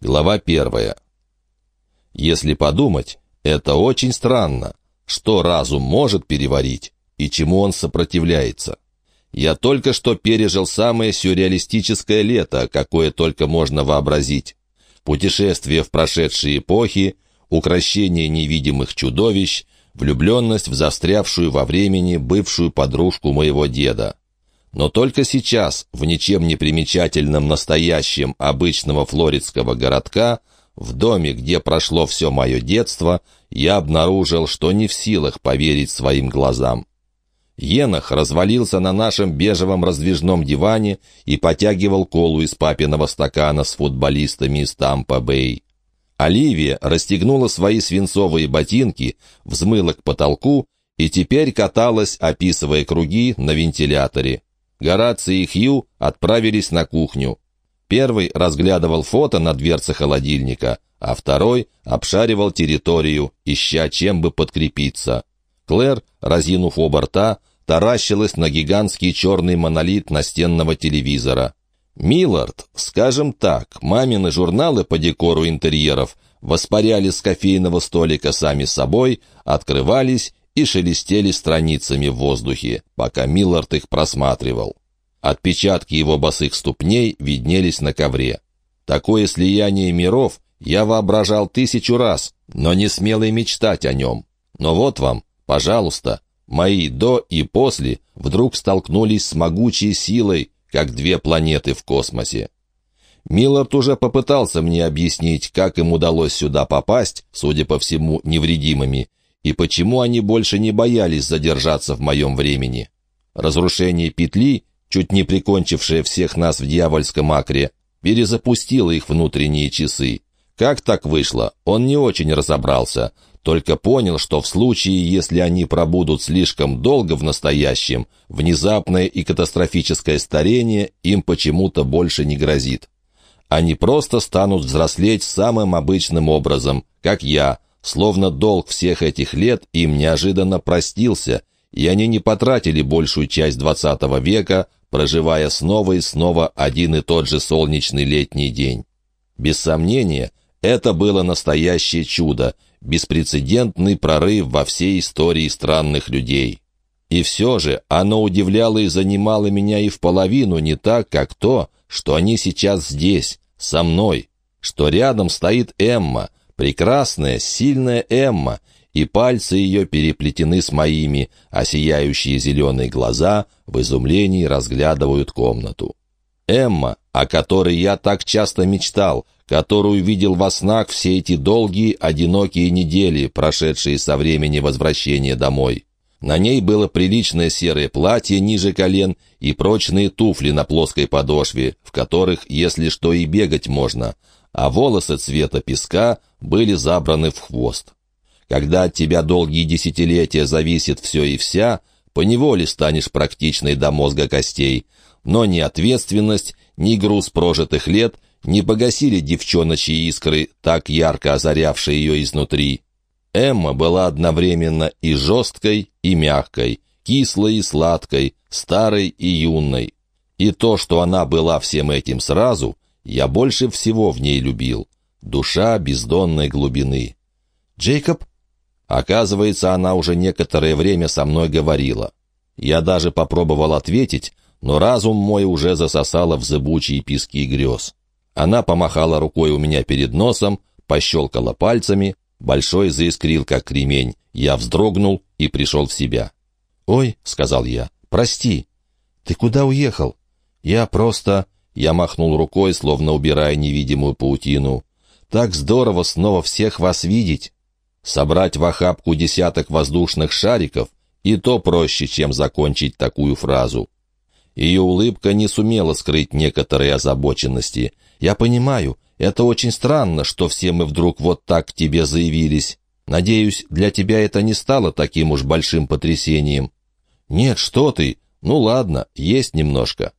Глава первая. Если подумать, это очень странно, что разум может переварить и чему он сопротивляется. Я только что пережил самое сюрреалистическое лето, какое только можно вообразить. Путешествие в прошедшие эпохи, укращение невидимых чудовищ, влюбленность в застрявшую во времени бывшую подружку моего деда. Но только сейчас, в ничем не примечательном настоящем обычного флоридского городка, в доме, где прошло все мое детство, я обнаружил, что не в силах поверить своим глазам. Енах развалился на нашем бежевом раздвижном диване и потягивал колу из папиного стакана с футболистами из Тампа-Бэй. Оливия расстегнула свои свинцовые ботинки, взмыла к потолку и теперь каталась, описывая круги на вентиляторе. Гораций и Хью отправились на кухню. Первый разглядывал фото на дверце холодильника, а второй обшаривал территорию, ища чем бы подкрепиться. Клэр, разинув оба рта, таращилась на гигантский черный монолит настенного телевизора. Миллард, скажем так, мамины журналы по декору интерьеров воспаряли с кофейного столика сами собой, открывались и шелестели страницами в воздухе, пока Миллард их просматривал. Отпечатки его босых ступней виднелись на ковре. Такое слияние миров я воображал тысячу раз, но не смел и мечтать о нем. Но вот вам, пожалуйста, мои «до» и «после» вдруг столкнулись с могучей силой, как две планеты в космосе. Миллард уже попытался мне объяснить, как им удалось сюда попасть, судя по всему, невредимыми, и почему они больше не боялись задержаться в моем времени. Разрушение петли чуть не прикончившая всех нас в дьявольском акре, перезапустила их внутренние часы. Как так вышло, он не очень разобрался, только понял, что в случае, если они пробудут слишком долго в настоящем, внезапное и катастрофическое старение им почему-то больше не грозит. Они просто станут взрослеть самым обычным образом, как я, словно долг всех этих лет им неожиданно простился, и они не потратили большую часть двадцатого века, проживая снова и снова один и тот же солнечный летний день. Без сомнения, это было настоящее чудо, беспрецедентный прорыв во всей истории странных людей. И все же оно удивляло и занимало меня и в половину не так, как то, что они сейчас здесь, со мной, что рядом стоит Эмма, прекрасная, сильная Эмма, и пальцы ее переплетены с моими, а сияющие зеленые глаза в изумлении разглядывают комнату. Эмма, о которой я так часто мечтал, которую видел во снах все эти долгие, одинокие недели, прошедшие со времени возвращения домой. На ней было приличное серое платье ниже колен и прочные туфли на плоской подошве, в которых, если что, и бегать можно, а волосы цвета песка были забраны в хвост. Когда от тебя долгие десятилетия зависит все и вся, поневоле станешь практичной до мозга костей. Но ни ответственность, ни груз прожитых лет не погасили девчоночьи искры, так ярко озарявшие ее изнутри. Эмма была одновременно и жесткой, и мягкой, кислой и сладкой, старой и юной. И то, что она была всем этим сразу, я больше всего в ней любил. Душа бездонной глубины. «Джейкоб?» Оказывается, она уже некоторое время со мной говорила. Я даже попробовал ответить, но разум мой уже засосало в зыбучие пески грез. Она помахала рукой у меня перед носом, пощелкала пальцами, большой заискрил, как кремень. Я вздрогнул и пришел в себя. «Ой», — сказал я, — «прости». «Ты куда уехал?» «Я просто...» — я махнул рукой, словно убирая невидимую паутину. «Так здорово снова всех вас видеть!» Собрать в охапку десяток воздушных шариков и то проще, чем закончить такую фразу. Ее улыбка не сумела скрыть некоторые озабоченности. «Я понимаю, это очень странно, что все мы вдруг вот так к тебе заявились. Надеюсь, для тебя это не стало таким уж большим потрясением». «Нет, что ты! Ну ладно, есть немножко».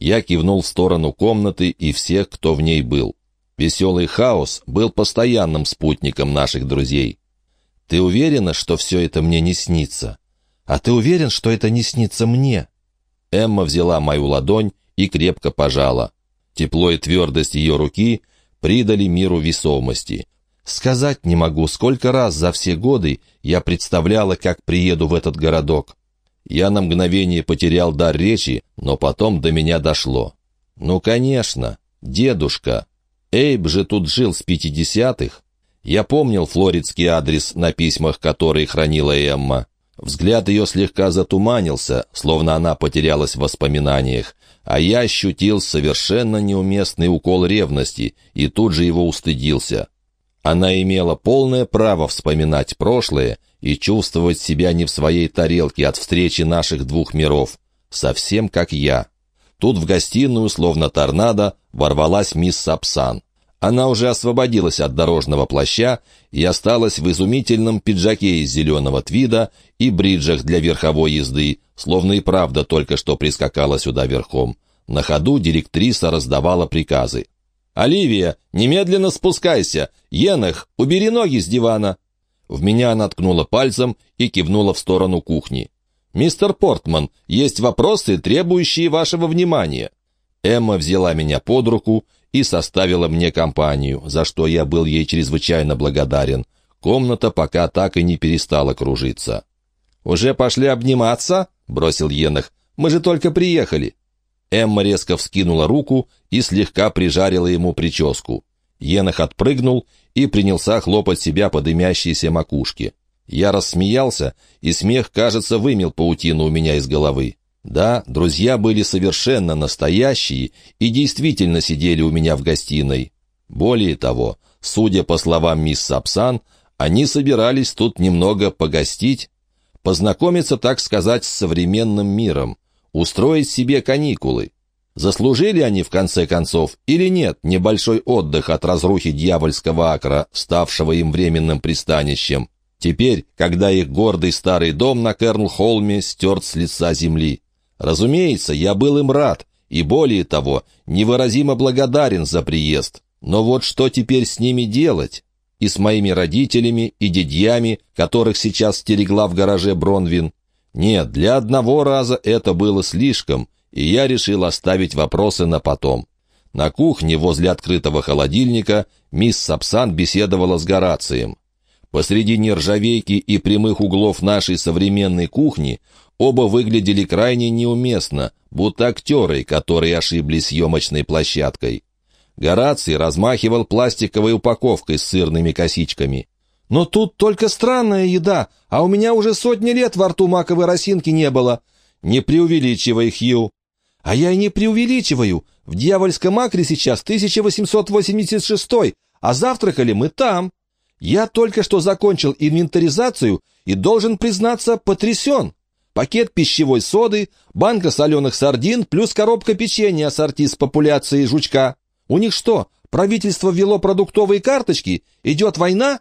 Я кивнул в сторону комнаты и всех, кто в ней был. Веселый хаос был постоянным спутником наших друзей. «Ты уверена, что все это мне не снится? А ты уверен, что это не снится мне?» Эмма взяла мою ладонь и крепко пожала. Тепло и твердость ее руки придали миру весомости. Сказать не могу, сколько раз за все годы я представляла, как приеду в этот городок. Я на мгновение потерял дар речи, но потом до меня дошло. Ну, конечно, дедушка. Эйб же тут жил с пятидесятых. Я помнил флоридский адрес на письмах, которые хранила Эмма. Взгляд ее слегка затуманился, словно она потерялась в воспоминаниях, а я ощутил совершенно неуместный укол ревности и тут же его устыдился. Она имела полное право вспоминать прошлое и чувствовать себя не в своей тарелке от встречи наших двух миров, совсем как я. Тут в гостиную, словно торнадо, ворвалась мисс Сапсан. Она уже освободилась от дорожного плаща и осталась в изумительном пиджаке из зеленого твида и бриджах для верховой езды, словно и правда только что прискакала сюда верхом. На ходу директриса раздавала приказы. «Оливия, немедленно спускайся! Енах, убери ноги с дивана!» В меня она ткнула пальцем и кивнула в сторону кухни. «Мистер Портман, есть вопросы, требующие вашего внимания». Эмма взяла меня под руку и составила мне компанию, за что я был ей чрезвычайно благодарен. Комната пока так и не перестала кружиться. «Уже пошли обниматься?» — бросил Енах. «Мы же только приехали». Эмма резко вскинула руку и слегка прижарила ему прическу. Енах отпрыгнул и принялся хлопать себя по дымящейся макушке. Я рассмеялся, и смех, кажется, вымел паутину у меня из головы. Да, друзья были совершенно настоящие и действительно сидели у меня в гостиной. Более того, судя по словам мисс Сапсан, они собирались тут немного погостить, познакомиться, так сказать, с современным миром, устроить себе каникулы. Заслужили они, в конце концов, или нет, небольшой отдых от разрухи дьявольского акра, ставшего им временным пристанищем, теперь, когда их гордый старый дом на Кернл-Холме стерт с лица земли. Разумеется, я был им рад, и более того, невыразимо благодарен за приезд. Но вот что теперь с ними делать? И с моими родителями, и дядьями, которых сейчас стерегла в гараже Бронвин? Нет, для одного раза это было слишком, и я решил оставить вопросы на потом. На кухне возле открытого холодильника мисс Сапсан беседовала с Горацием. Посреди нержавейки и прямых углов нашей современной кухни Оба выглядели крайне неуместно, будто актеры, которые ошиблись съемочной площадкой. Гораций размахивал пластиковой упаковкой с сырными косичками. «Но тут только странная еда, а у меня уже сотни лет во рту маковой росинки не было». «Не преувеличивай, Хью». «А я и не преувеличиваю. В дьявольском акре сейчас 1886 а завтракали мы там. Я только что закончил инвентаризацию и, должен признаться, потрясен пакет пищевой соды, банка соленых сардин плюс коробка печенья ассорти с популяцией жучка. У них что, правительство ввело продуктовые карточки? Идет война?»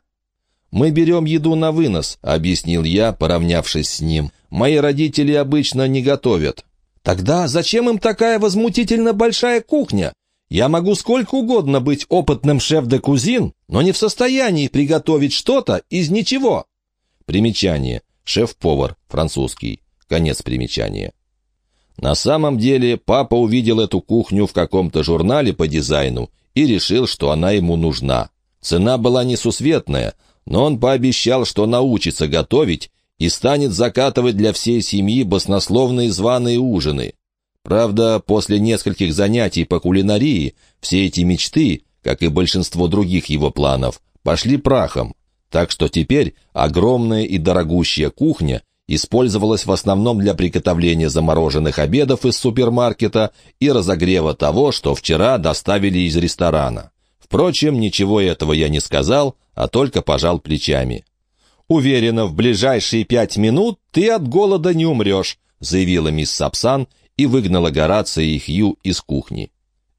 «Мы берем еду на вынос», — объяснил я, поравнявшись с ним. «Мои родители обычно не готовят». «Тогда зачем им такая возмутительно большая кухня? Я могу сколько угодно быть опытным шеф-де-кузин, но не в состоянии приготовить что-то из ничего». Примечание. Шеф-повар, французский. Конец примечания. На самом деле папа увидел эту кухню в каком-то журнале по дизайну и решил, что она ему нужна. Цена была несусветная, но он пообещал, что научится готовить и станет закатывать для всей семьи баснословные званые ужины. Правда, после нескольких занятий по кулинарии все эти мечты, как и большинство других его планов, пошли прахом. Так что теперь огромная и дорогущая кухня использовалась в основном для приготовления замороженных обедов из супермаркета и разогрева того, что вчера доставили из ресторана. Впрочем, ничего этого я не сказал, а только пожал плечами. «Уверена, в ближайшие пять минут ты от голода не умрешь», заявила мисс Сапсан и выгнала Горация и Хью из кухни.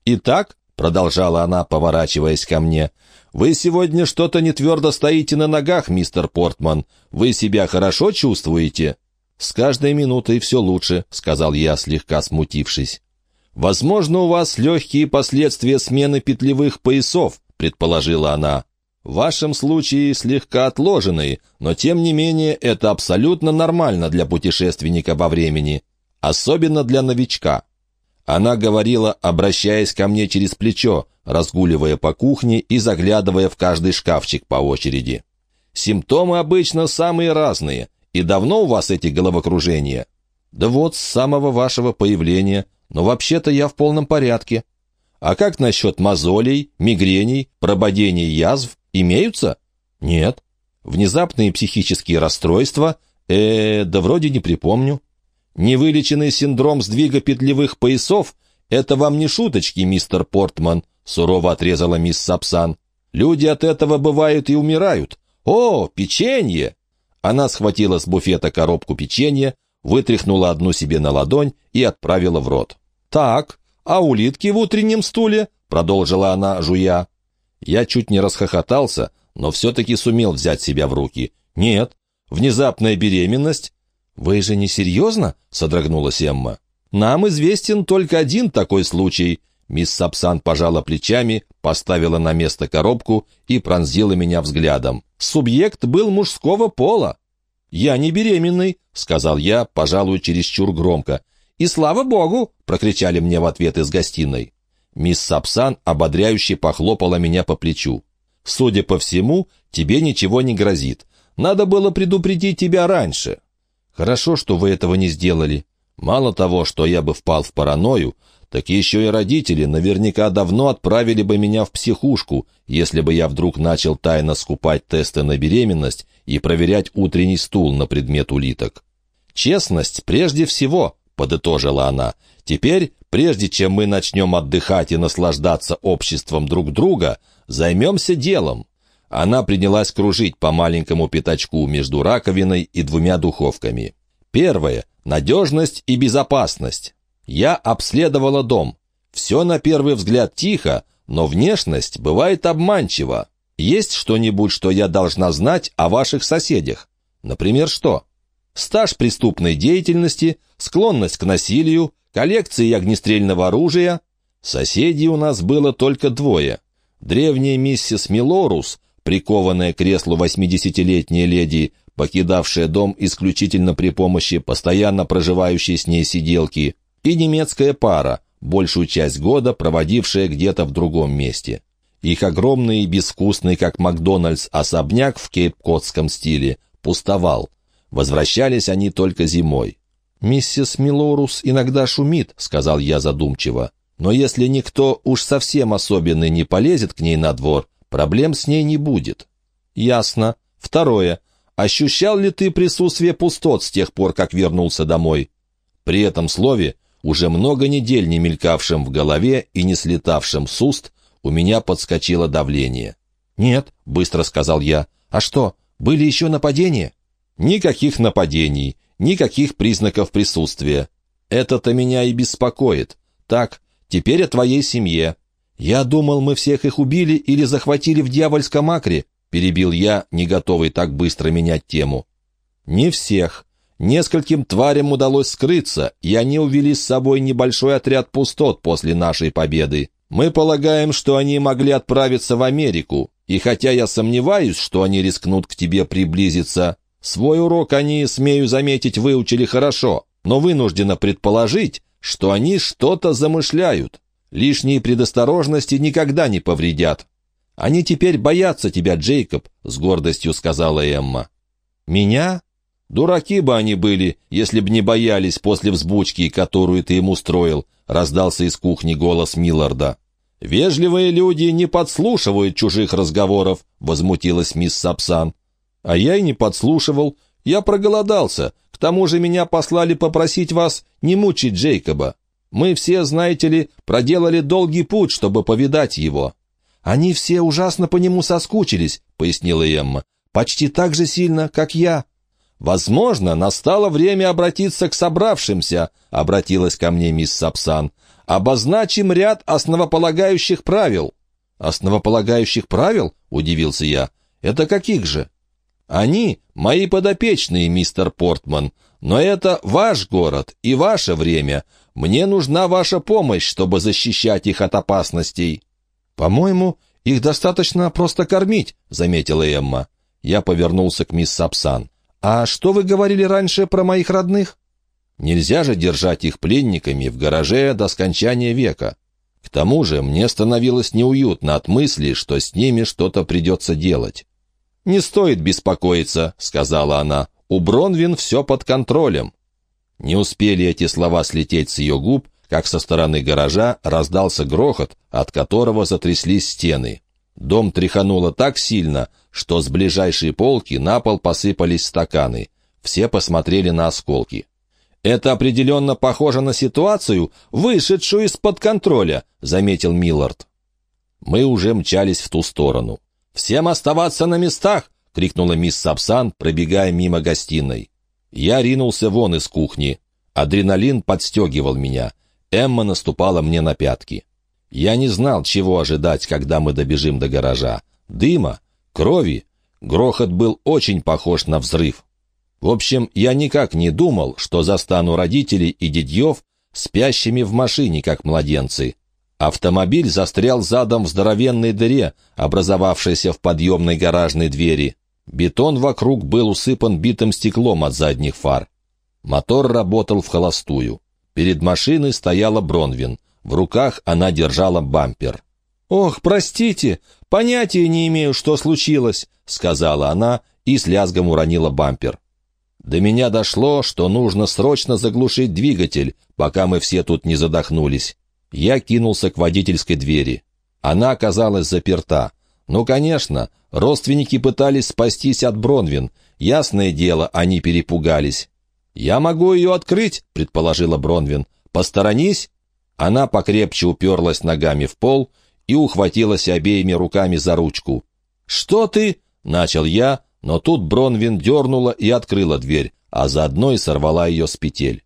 «Итак», — продолжала она, поворачиваясь ко мне, «Вы сегодня что-то не твердо стоите на ногах, мистер Портман. Вы себя хорошо чувствуете?» «С каждой минутой все лучше», — сказал я, слегка смутившись. «Возможно, у вас легкие последствия смены петлевых поясов», — предположила она. «В вашем случае слегка отложенные, но тем не менее это абсолютно нормально для путешественника во времени, особенно для новичка». Она говорила, обращаясь ко мне через плечо, разгуливая по кухне и заглядывая в каждый шкафчик по очереди. «Симптомы обычно самые разные. И давно у вас эти головокружения?» «Да вот, с самого вашего появления. Но вообще-то я в полном порядке». «А как насчет мозолей, мигрений, прободений язв? Имеются?» «Нет». «Внезапные психические расстройства? э да вроде не припомню». «Невылеченный синдром сдвига петлевых поясов? Это вам не шуточки, мистер Портман», — сурово отрезала мисс Сапсан. «Люди от этого бывают и умирают. О, печенье!» Она схватила с буфета коробку печенья, вытряхнула одну себе на ладонь и отправила в рот. «Так, а улитки в утреннем стуле?» — продолжила она, жуя. Я чуть не расхохотался, но все-таки сумел взять себя в руки. «Нет, внезапная беременность «Вы же не серьезно?» — содрогнулась Эмма. «Нам известен только один такой случай». Мисс Сапсан пожала плечами, поставила на место коробку и пронзила меня взглядом. «Субъект был мужского пола». «Я не беременный», — сказал я, пожалуй, чересчур громко. «И слава богу!» — прокричали мне в ответ из гостиной. Мисс Сапсан ободряюще похлопала меня по плечу. «Судя по всему, тебе ничего не грозит. Надо было предупредить тебя раньше». Хорошо, что вы этого не сделали. Мало того, что я бы впал в паранойю, так еще и родители наверняка давно отправили бы меня в психушку, если бы я вдруг начал тайно скупать тесты на беременность и проверять утренний стул на предмет улиток. «Честность прежде всего», — подытожила она. «Теперь, прежде чем мы начнем отдыхать и наслаждаться обществом друг друга, займемся делом». Она принялась кружить по маленькому пятачку между раковиной и двумя духовками. Первое — надежность и безопасность. Я обследовала дом. Все на первый взгляд тихо, но внешность бывает обманчива. Есть что-нибудь, что я должна знать о ваших соседях? Например, что? Стаж преступной деятельности, склонность к насилию, коллекции огнестрельного оружия. Соседей у нас было только двое. Древняя миссис Милорус прикованная к креслу восьмидесятилетняя леди, покидавшая дом исключительно при помощи постоянно проживающей с ней сиделки, и немецкая пара, большую часть года проводившая где-то в другом месте. Их огромный и безвкусный, как Макдональдс, особняк в кейп-котском стиле пустовал. Возвращались они только зимой. «Миссис Милорус иногда шумит», — сказал я задумчиво. «Но если никто уж совсем особенный не полезет к ней на двор, Проблем с ней не будет. Ясно. Второе. Ощущал ли ты присутствие пустот с тех пор, как вернулся домой? При этом слове, уже много недель не мелькавшим в голове и не слетавшим с уст, у меня подскочило давление. «Нет», — быстро сказал я. «А что, были еще нападения?» «Никаких нападений, никаких признаков присутствия. Это-то меня и беспокоит. Так, теперь о твоей семье. «Я думал, мы всех их убили или захватили в дьявольском акре», — перебил я, не готовый так быстро менять тему. «Не всех. Нескольким тварям удалось скрыться, и они увели с собой небольшой отряд пустот после нашей победы. Мы полагаем, что они могли отправиться в Америку, и хотя я сомневаюсь, что они рискнут к тебе приблизиться, свой урок они, смею заметить, выучили хорошо, но вынуждена предположить, что они что-то замышляют. Лишние предосторожности никогда не повредят. Они теперь боятся тебя, Джейкоб, — с гордостью сказала Эмма. Меня? Дураки бы они были, если б не боялись после взбучки, которую ты им устроил, — раздался из кухни голос Милларда. «Вежливые люди не подслушивают чужих разговоров», — возмутилась мисс Сапсан. «А я и не подслушивал. Я проголодался. К тому же меня послали попросить вас не мучить Джейкоба. Мы все, знаете ли, проделали долгий путь, чтобы повидать его». «Они все ужасно по нему соскучились», — пояснила Эмма. «Почти так же сильно, как я». «Возможно, настало время обратиться к собравшимся», — обратилась ко мне мисс Сапсан. «Обозначим ряд основополагающих правил». «Основополагающих правил?» — удивился я. «Это каких же?» «Они — мои подопечные, мистер Портман. Но это ваш город и ваше время. Мне нужна ваша помощь, чтобы защищать их от опасностей». «По-моему, их достаточно просто кормить», — заметила Эмма. Я повернулся к мисс Сапсан. «А что вы говорили раньше про моих родных?» Нельзя же держать их пленниками в гараже до скончания века. К тому же мне становилось неуютно от мысли, что с ними что-то придется делать. «Не стоит беспокоиться», — сказала она. «У Бронвин все под контролем». Не успели эти слова слететь с ее губ, как со стороны гаража раздался грохот, от которого затряслись стены. Дом тряхануло так сильно, что с ближайшей полки на пол посыпались стаканы. Все посмотрели на осколки. «Это определенно похоже на ситуацию, вышедшую из-под контроля», — заметил Миллард. Мы уже мчались в ту сторону. «Всем оставаться на местах!» — крикнула мисс Сапсан, пробегая мимо гостиной. Я ринулся вон из кухни. Адреналин подстегивал меня. Эмма наступала мне на пятки. Я не знал, чего ожидать, когда мы добежим до гаража. Дыма? Крови? Грохот был очень похож на взрыв. В общем, я никак не думал, что застану родителей и дядьев спящими в машине, как младенцы. Автомобиль застрял задом в здоровенной дыре, образовавшейся в подъемной гаражной двери. Бетон вокруг был усыпан битым стеклом от задних фар. Мотор работал в холостую. Перед машиной стояла Бронвин. В руках она держала бампер. «Ох, простите, понятия не имею, что случилось», — сказала она и с лязгом уронила бампер. До меня дошло, что нужно срочно заглушить двигатель, пока мы все тут не задохнулись. Я кинулся к водительской двери. Она оказалась заперта. Ну, конечно, родственники пытались спастись от Бронвин. Ясное дело, они перепугались. «Я могу ее открыть», — предположила Бронвин. «Посторонись». Она покрепче уперлась ногами в пол и ухватилась обеими руками за ручку. «Что ты?» — начал я, но тут Бронвин дернула и открыла дверь, а заодно и сорвала ее с петель.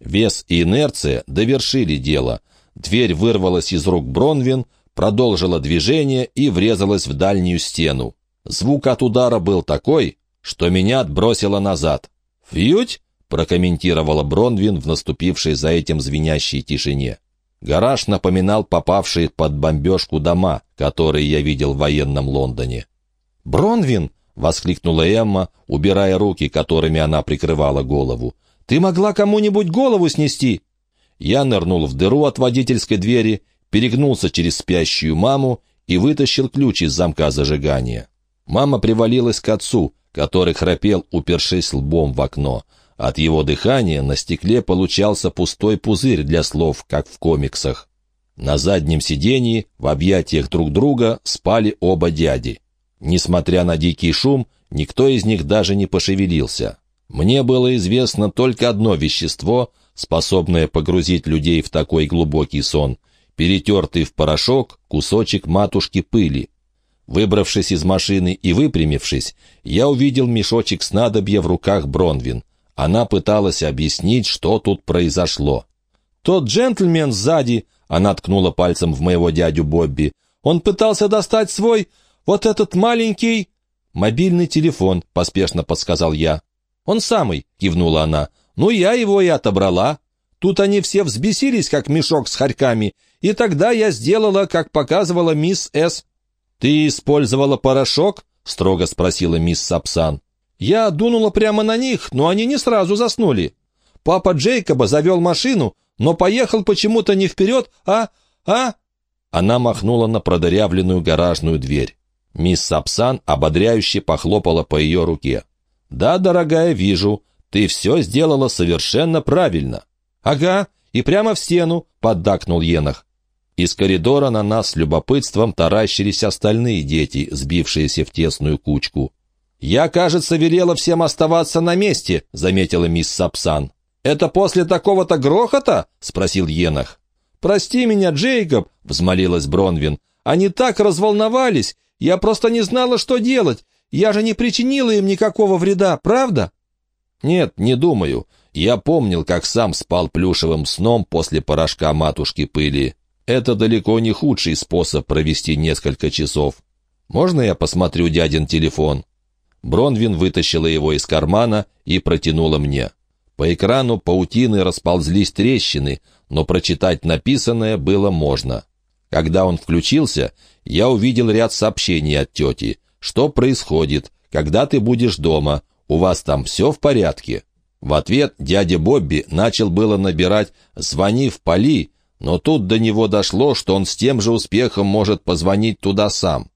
Вес и инерция довершили дело. Дверь вырвалась из рук Бронвин, продолжила движение и врезалась в дальнюю стену. Звук от удара был такой, что меня отбросило назад. «Фьють?» — прокомментировала Бронвин в наступившей за этим звенящей тишине. Гараж напоминал попавшие под бомбежку дома, которые я видел в военном Лондоне. «Бронвин!» — воскликнула Эмма, убирая руки, которыми она прикрывала голову. «Ты могла кому-нибудь голову снести?» Я нырнул в дыру от водительской двери, перегнулся через спящую маму и вытащил ключ из замка зажигания. Мама привалилась к отцу, который храпел, упершись лбом в окно. От его дыхания на стекле получался пустой пузырь для слов, как в комиксах. На заднем сидении, в объятиях друг друга, спали оба дяди. Несмотря на дикий шум, никто из них даже не пошевелился. Мне было известно только одно вещество, способное погрузить людей в такой глубокий сон — перетертый в порошок кусочек матушки пыли. Выбравшись из машины и выпрямившись, я увидел мешочек снадобья в руках Бронвин. Она пыталась объяснить, что тут произошло. «Тот джентльмен сзади», — она ткнула пальцем в моего дядю Бобби, «он пытался достать свой «Вот этот маленький...» «Мобильный телефон», — поспешно подсказал я. «Он самый», — кивнула она. «Ну, я его и отобрала. Тут они все взбесились, как мешок с хорьками, и тогда я сделала, как показывала мисс С». «Ты использовала порошок?» — строго спросила мисс Сапсан. «Я дунула прямо на них, но они не сразу заснули. Папа Джейкоба завел машину, но поехал почему-то не вперед, а... а...» Она махнула на продырявленную гаражную дверь. Мисс Сапсан ободряюще похлопала по ее руке. «Да, дорогая, вижу. Ты все сделала совершенно правильно». «Ага, и прямо в стену», — поддакнул Енах. Из коридора на нас с любопытством таращились остальные дети, сбившиеся в тесную кучку. «Я, кажется, велела всем оставаться на месте», — заметила мисс Сапсан. «Это после такого-то грохота?» — спросил Енах. «Прости меня, Джейкоб», — взмолилась Бронвин. «Они так разволновались, я просто не знала, что делать. Я же не причинила им никакого вреда, правда?» «Нет, не думаю. Я помнил, как сам спал плюшевым сном после порошка матушки пыли. Это далеко не худший способ провести несколько часов. Можно я посмотрю дядин телефон?» Бронвин вытащила его из кармана и протянула мне. По экрану паутины расползлись трещины, но прочитать написанное было можно. Когда он включился, я увидел ряд сообщений от тети. «Что происходит? Когда ты будешь дома? У вас там все в порядке?» В ответ дядя Бобби начал было набирать «звони в Поли», но тут до него дошло, что он с тем же успехом может позвонить туда сам.